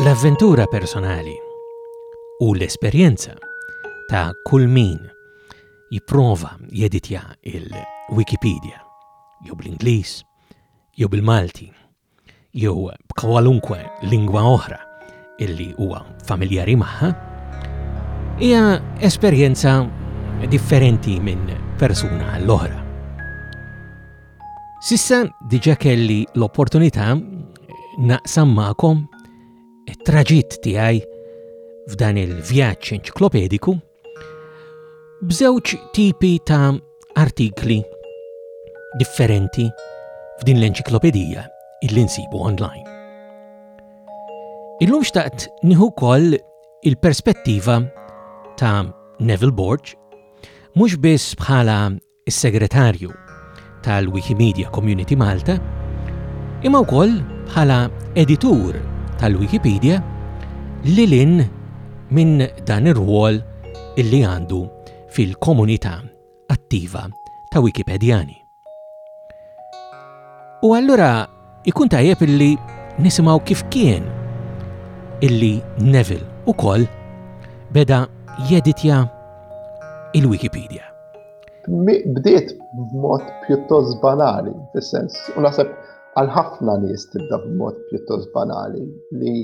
L-avventura personali u l-esperjenza ta' kull min jipprova jeditja il-Wikipedia, jew bl-Ingliż, jew bil-Malti, jew b'kwalunkwe lingwa oħra illi huwa familjari magħha, hija esperjenza differenti minn persuna għall-oħra. Sissa diġa kelli l-opportunità naqsam magħkom it-traġitt tiegħi f'dan il-vjaġġ enċiklopediku b'żewġ tipi ta' artikli differenti f'din l-enċiklopedija illi nsibu online. Illum xtaqt nieħu koll il-perspettiva ta' Neville Borg mhux biss bħala is-Segretarju tal-Wikimedia Community Malta, imma wkoll bħala editur tal-Wikipedija lil hinn minn dan ir-rwol li għandu fil-komunità attiva ta' Wikipedjani. U allura Ikun tajjeb illi nisimgħu kif kien illi Neville ukoll beda jeditja il-Wikipedia. Bdiet b'mod pjuttost banali, fis-sens, u naħseb għal ħafna nies tibda b'mod pjuttost banali li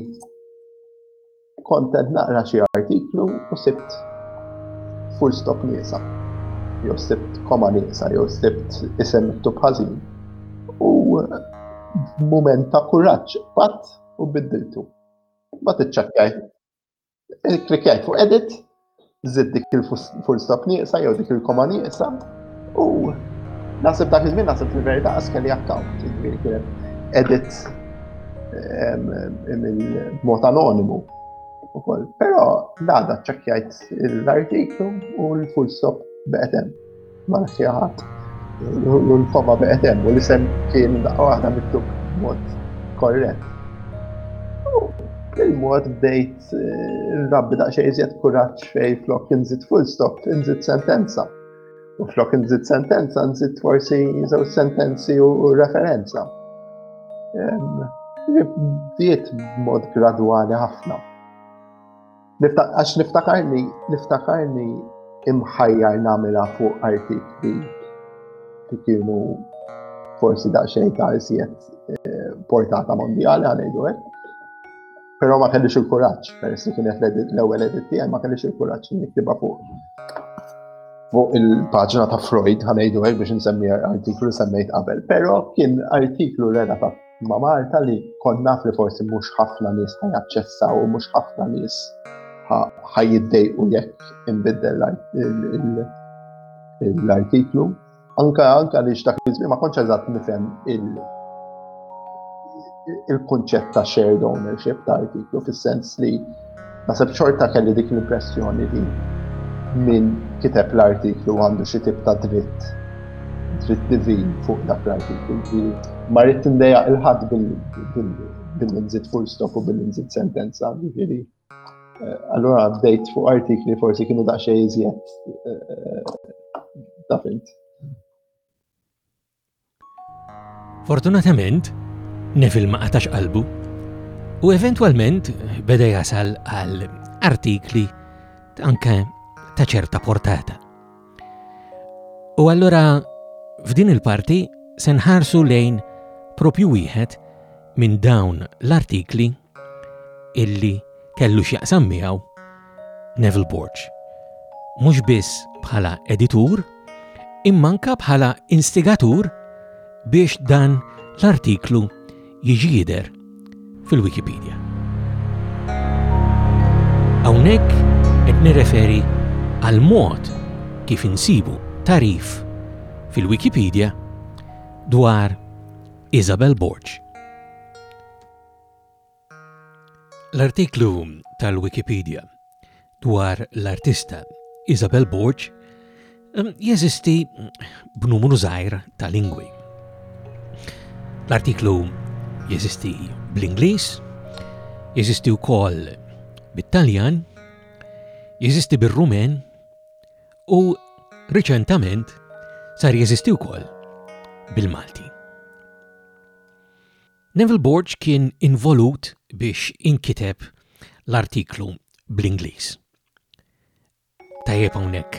kontent naqra xi artiklu u sibt full stop nieqsa. Jew sibt koma nieqsa, jew sibt isem miktub ħażin. U f'mument ta' kuraġġ fatt u biddiltu. Ma tiċċakkajt. Klikjajt fuq edit żid dik il-full stop nieqsa jew dik il-koma nieqsa u naħseb dak iż-żmien naħseb fil-verità qas kelli account, jiġifieri kien edit ehm, mill-mod anonimu ukoll. Però l-għada ċekkjajt l-artiklu u l-full stop beqetem. Ma nafx ħadd. U l-fama beqgħet hemm u l-isem kien daqqa waħda miktub mod korrett. Il-mod bdejt eh, rabbi daqsxejn iżjed kuraġġ fej flok inżid full stop, inżid sentenza. U flok inżid sentenza, nżid forsi żewġ sentenzi u referenza. Bdiet b'mod gradwali ħafna. Għax niftakarni, niftakarni imħajjar namela fuq artikli li kienu forsi da xejn ta' iżjed eh, portata mondjali għanejdu hekk. Però ma kellix il-kuraġġ, peress li kienet l-ewwel edit tiegħi ma kellix il-kuraġġ li niktiba fuq fuq il-paġna ta' Freud ħanejdu hekk biex nsemmi artiklu semmejt qabel, però kien artiklu relatat ma' Malta li kont naf li forsi mhux ħafna nies ħajaċċessaw u mhux ħafna nies ħajiddejqu jekk inbiddel l-artiklu. Anka anka li xtak iżmi ma kontx eżatt nifhem il-kunċett ta' shared ownership ta' artiklu fis-sens li Naħseb xorta kelli dik l-impressjoni li min kiteb l-artiklu għandu xi tip ta' dritt, dritt divin fuq dak l-artiklu. Ma rrid tindejja il-ħadd billi nżid full stop u billi nżid sentenza, ġifieri. Eh, allura bdejt fuq artikli forsi kienu daqsxejn iżjed eh, eh, ta' fint. Fortunatament, Neville ma qatax qalbu u eventwalment beda jasal għal artikli anke ta' ċerta portata. U allura f'din il-parti se nħarsu lejn propju wieħed minn dawn l-artikli illi kellu x'jaqsam miegħu Neville Borg. Mhux biss bħala editur, imma anka bħala instigatur biex dan l-artiklu jiġi jidher fil-Wikipedia. Hawnhekk qed nirreferi għal mod kif insibu tarif fil-Wikipedia dwar Isabel Borg. L-artiklu tal-Wikipedia dwar l-artista Isabel Borg jeżisti b'numru żgħir ta' lingwi. L-artiklu jeżisti bl-Ingliż, jeżisti wkoll bit-Taljan, jeżisti bir-Rumen u riċentament sar jeżisti wkoll bil-Malti. Neville Borg kien involut biex inkiteb l-artiklu bl-Ingliż. Tajjeb hawnhekk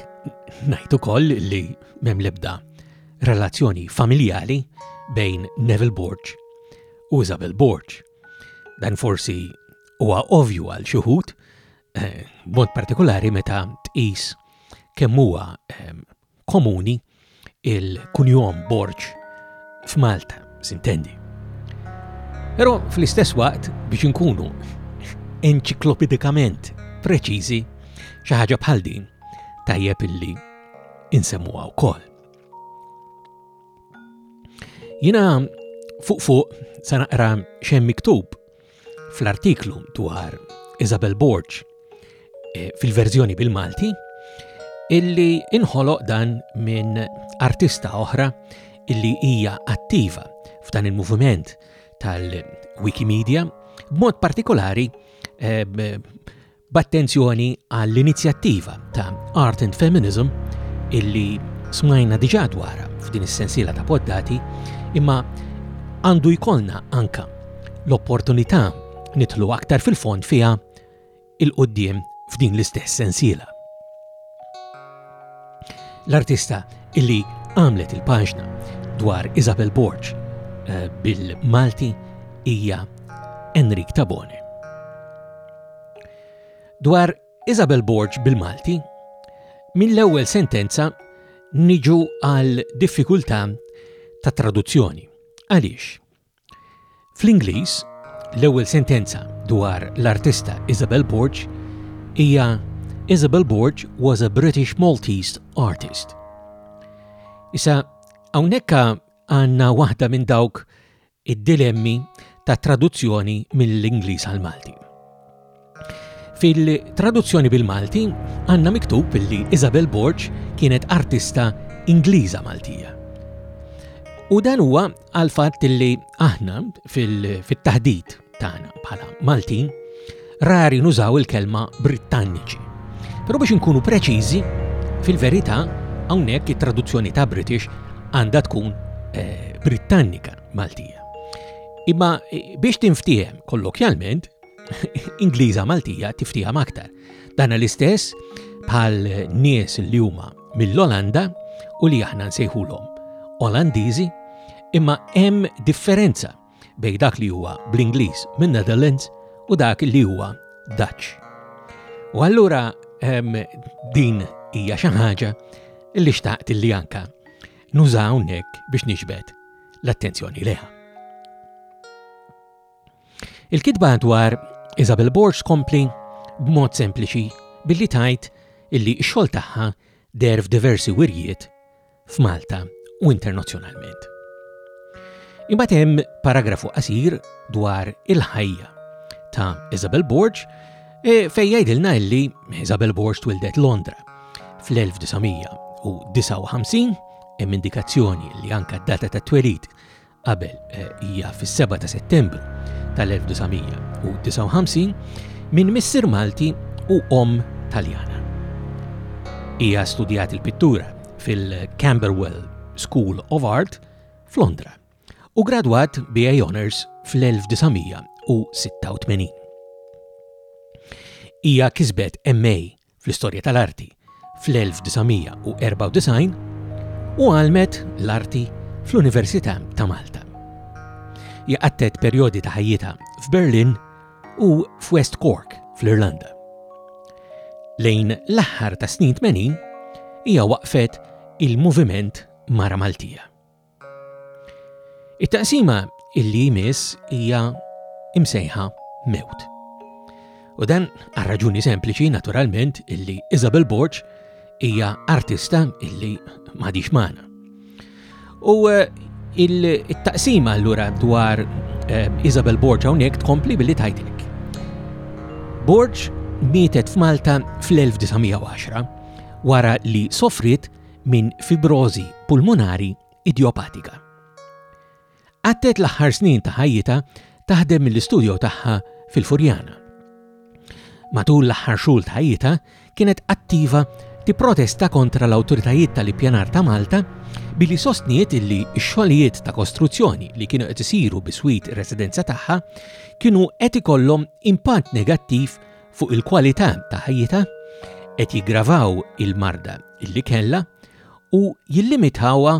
ngħid ukoll li m'hemm l-ebda relazzjoni familjali bejn Neville Borg u Isabel Borg. Dan forsi huwa ovvju għal xi wħud, eh, b'mod partikolari meta tqis kemm huwa eh, komuni il-kunjom Borg f'Malta, sintendi. Però fl-istess waqt biex inkunu enċiklopedikament preċiżi xi ħaġa bħal din tajjeb illi insemmuha wkoll. Jina fuq fuq sa naqra xem miktub Fl-artiklu dwar Isabel Borg eh, fil-verżjoni bil-Malti, illi inħoloq dan minn artista oħra illi hija attiva f'dan il-moviment tal-Wikimedia, b'mod partikolari eh, b'attenzjoni għall-inizjattiva ta' Art and Feminism illi smajna diġà dwarha f'din is-sensiela ta' poddati, imma għandu jkollna anka l-opportunità nidħlu aktar fil-fond fiha il-qudiem f'din l-istess sensiela. L-artista illi għamlet il-paġna dwar Isabel Borg eh, bil-Malti hija Enrik Tabone. Dwar Isabel Borg bil-Malti, minn l-ewwel sentenza niġu għal diffikultà ta' traduzzjoni. Għaliex? Fl-Ingliż, l-ewwel sentenza dwar l-artista Isabel Borg hija Isabel Borg was a British Maltese artist. Issa, hawnhekk għandna waħda minn dawk id-dilemmi ta' traduzzjoni mill-Ingliż għal Malti. Fil-traduzzjoni bil-Malti għandna miktub li Isabel Borg kienet artista Ingliża Maltija. U dan huwa għal fatt li aħna fil-taħdit tagħna bħala Maltin, rari nużaw il-kelma Brittanniċi. Però biex inkunu preċiżi, fil-verità hawnhekk it-traduzzjoni ta' British għandha tkun eh, Brittannika Maltija. Imma eh, biex tinftihem kollokjalment, Ingliża Maltija tiftihem aktar. Dana l-istess bħal nies li huma mill-Olanda u li aħna nsejħulhom Olandiżi, imma hemm differenza bejn dak li huwa bl-Ingliż minn Netherlands u dak li huwa Dutch. U allura ehm, din hija xi ħaġa li xtaqt li anka nużaw nek biex nixbet l-attenzjoni leha. Il-kitba dwar Isabel Borx kompli b'mod sempliċi billi tajt illi x-xogħol tagħha der f'diversi wirjiet f'Malta u internazzjonalment. Imbagħad hemm paragrafu qasir dwar il-ħajja ta' Isabel Borg e, fejn jgħidilna illi Isabel Borg twildet Londra fl-1959 hemm indikazzjoni li anka d-data ta' twerid qabel hija fis-7 ta' Settembru tal-1959 minn missier Malti u omm Taljana. Hija studjat il-pittura fil-Camberwell School of Art f'Londra u gradwat BA Honours fl-1986. Hija kisbet MA fl-istorja tal-arti fl-1994 u għalmet l-arti fl-Università ta' Malta. Jaqattet perjodi ta' ħajjita f'Berlin u f'West Cork fl-Irlanda. Lejn l-aħħar ta' snin 80 hija waqfet il-moviment Mara Maltija It-taqsima illi jmiss hija imsejħa mewt. U dan għal raġuni sempliċi naturalment illi Isabel Borg hija artista illi m'għadix magħna. U eh, il-taqsima allura dwar eh, Isabel Borg hawnhekk tkompli billi tgħidilek. Borg mietet f'Malta fl-1910 wara li sofrit minn fibrożi pulmonari idjopatika. Għattet l-aħħar snin ta' ħajjita taħdem mill-istudjo tagħha fil-Furjana. Matul l-aħħar xhur ta' ħajjita kienet attiva tipprotesta kontra l-awtoritajiet tal-ippjanar ta' Malta billi sostniet illi x-xogħlijiet ta' kostruzzjoni li kienu qed isiru biswit residenza tagħha kienu qed ikollhom impatt negattiv fuq il-kwalità ta' ħajjitha, qed jiggravaw il-marda li kellha u jillimitawha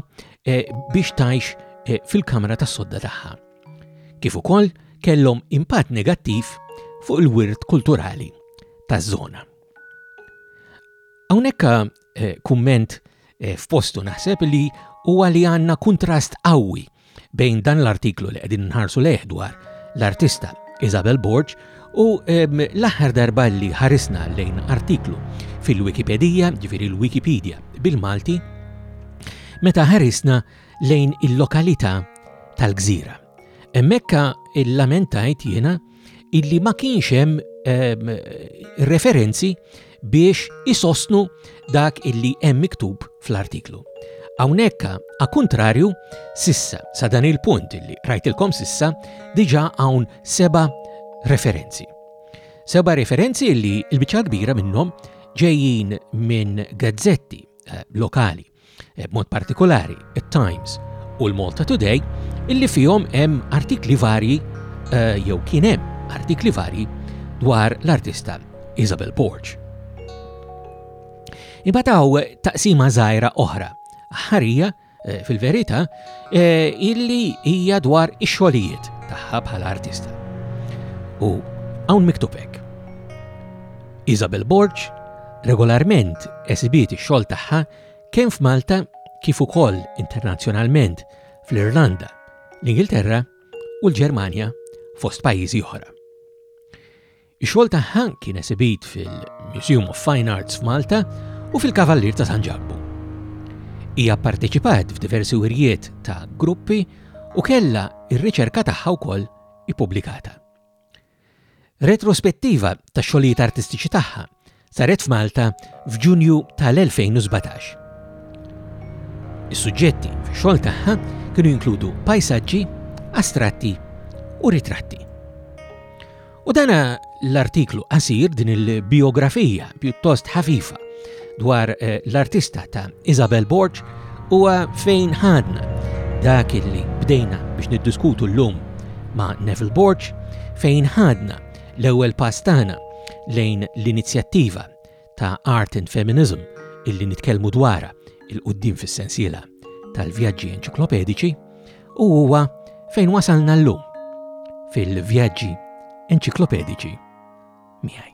eh, biex tgħix eh, fil-kamra tas-sodda tagħha. Kif ukoll kellhom impatt negattiv fuq il-wirt kulturali taż-żona. Hawnhekk eh, kumment eh, f'postu naħseb li huwa li għandna kuntrast qawwi bejn dan l-artiklu li qegħdin nħarsu lejh dwar l-artista Isabel Borg u l-aħħar darba li ħarisna lejn artiklu fil-Wikipedija, ġifiri l-Wikipedia bil-Malti, meta ħarisna lejn il-lokalità tal-gżira. Emmekka il-lamentajt jiena illi ma kienx hemm ehm, referenzi biex isostnu dak illi hemm miktub fl-artiklu. Hawnhekk, a kuntrarju, sissa sa dan il-punt illi rajtilkom sissa diġà hawn seba' referenzi. Seba' referenzi illi l-biċċa kbira minnhom ġejjin minn gazzetti eh, lokali b'mod partikolari it-Times u l-Malta Today, illi fihom hemm artikli varji eh, jew kien hemm artikli varji dwar l-artista Isabel Borg. Ibataw taqsima żgħira oħra, ħarija eh, fil-verità eh, illi hija dwar ix-xogħlijiet tagħha bħala artista. U hawn miktubek. Isabel Borg Regolarment esibiet ix-xogħol tagħha kemm f'Malta kif ukoll internazzjonalment fl-Irlanda, l-Ingilterra u l-Ġermanja fost pajjiżi oħra. Ix-xogħol tagħha kien esibit fil-Museum of Fine Arts f'Malta u fil-Kavallier ta' San Ġabbu. Hija pparteċipat f'diversi wirjiet ta' gruppi u kellha r-riċerka tagħha wkoll ippubblikata. Retrospettiva tax-xogħlijiet artistiċi tagħha saret f'Malta f'Ġunju tal-2017. Is-suġġetti fix-xogħol tagħha kienu jinkludu pajsaġġi, astratti u ritratti. U dana l-artiklu qasir din il-biografija pjuttost ħafifa dwar eh, l-artista ta' Isabel Borg huwa fejn ħadna dak illi bdejna biex niddiskutu l-lum ma' Neville Borg fejn ħadna l-ewwel pastana lejn l-inizjattiva ta' Art and Feminism illi nitkellmu dwara il-qoddim fis-sensiela tal-vjaġġi enċiklopedici u huwa fejn wasalna l-lum fil-vjaġġi enċiklopedici miħaj.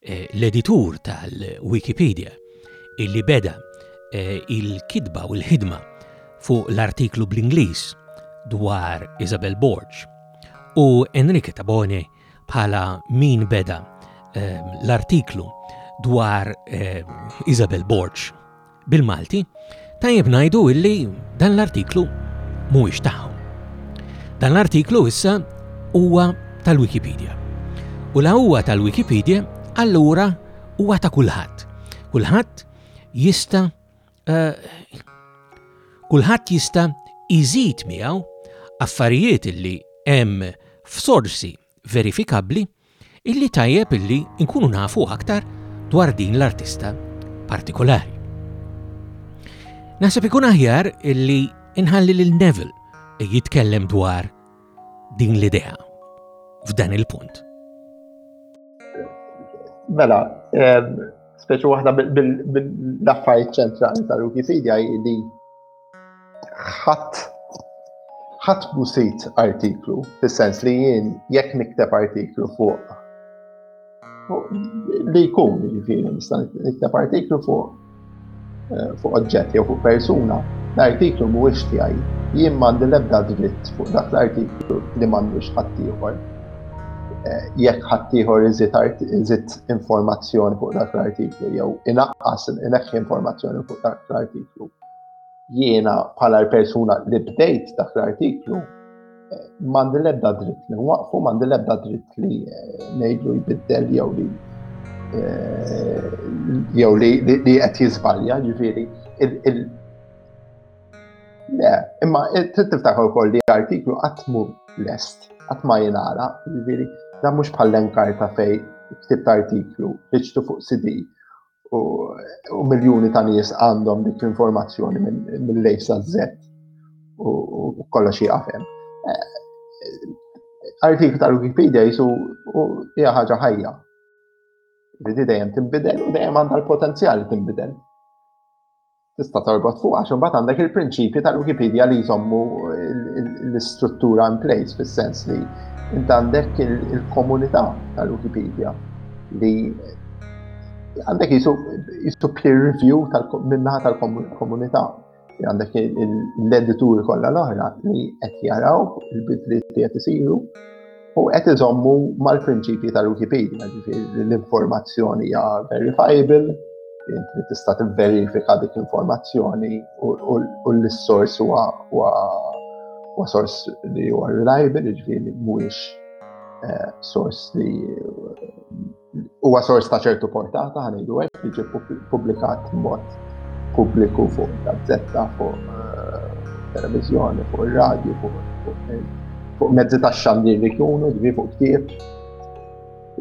eh, l-editur tal-Wikipedia illi beda eh, il-kidba u l-ħidma fuq l-artiklu bl-Ingliż dwar Isabel Borg u Enrique Tabone bħala min beda eh, l-artiklu dwar eh, Isabel Borg bil-Malti, tajjeb ngħidu illi dan l-artiklu mhuwiex tagħhom. Dan l-artiklu issa huwa tal-Wikipedia. U la huwa tal-Wikipedia, allura huwa ta' kulħadd. Kulħadd jista' eh, kulħadd jista' iżid miegħu affarijiet li hemm f'sorsi verifikabbli illi tajjeb illi nkunu nafu aktar dwar din l-artista partikolari. Naħseb ikun aħjar illi inħalli lil Neville jitkellem dwar din l-idea f'dan il-punt. Mela, speċi waħda bil-affarijiet ċentrali tal-Wikipedia li ħadd ħadd musit artiklu, fis-sens li jien jekk nikteb artiklu fuq li jkun jiġifieri nista' nikteb artiklu fuq eh, fuq oġġett jew fuq persuna, l-artiklu mhuwiex tiegħi, jien m'għandi l-ebda dritt fuq dak l-artiklu li m'għandux ħaddieħor. Eh, jekk ħaddieħor iżid informazzjoni fuq dak l-artiklu jew inaqqas ineħħi informazzjoni fuq dak l-artiklu. jiena bħala l-persuna li bdejt dak l-artiklu eh, mandi lebda dritt li nwaqfu, mandi lebda dritt li eh, ngħidlu jbiddel jew li eh, jew li qed jiżbalja, ġifieri Le, imma tiftakar ukoll li l-artiklu qatt mu lest, qatt ma jingħara, ġifieri da mhux bħal-lenkarta fej ktib artiklu, biċtu fuq CD, u miljuni ta' nies għandhom dik l-informazzjoni mill-lejf sa' zett u kollox jgħafem. Eh, Artiklu tal-Wikipedia jisu hija ħaġa ħajja. Ridi dejjem tinbidel u dejjem għandha l-potenzjal tinbidel. tista' torbot fuq għax imbagħad għandek il-prinċipji tal-Wikipedia li jżommu l-istruttura in place fis-sens li int għandek il-komunità tal-Wikipedia li għandek jisu peer review minnaħa tal-komunità li għandek l-edituri kollha l-oħra li qed jaraw il-bidliet li qed isiru u qed iżommu mal-prinċipji tal-Wikipedia, ġifieri l-informazzjoni hija verifiable, inti tista' tivverifika dik l-informazzjoni u l-sors huwa huwa sors li huwa reliable, ġifieri mhuwiex eh, sors li huwa sors ta' ċertu portata ħan ngħidu hekk li ġie pubblikat mod pubbliku fuq gazzetta, fuq eh, televiżjoni, fuq ir-radju, fuq mezzi ta' xandir li jkunu, ġifi fuq ktieb.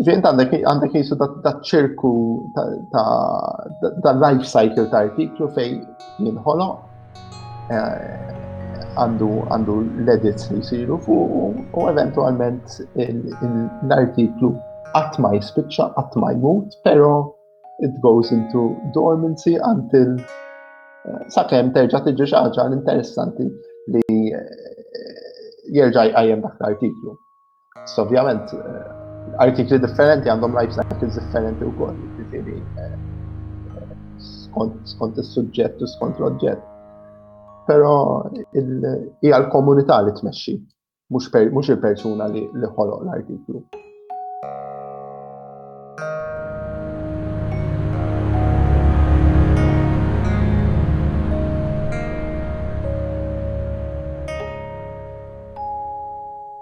Ġint għandek jisu ta' ċirku ta' life cycle ta' artiklu fej jinħoloq għandu għandu l-edits li jisiru fuq u eventualment l-artiklu qatt ma jispiċċa, qatt ma jmut, però it goes into dormancy until eh, sakemm terġa' tiġi xi ħaġa interessanti li eh, jerġa' jqajjem dak l-artiklu. So, ovvjament, eh, artikli differenti għandhom life cycles differenti u koll, ġifiri, eh, skont il-sujġett u skont l-oġġett. Pero hija l-komunità li tmexxi, mhux il-persuna li ħoloq l-artiklu.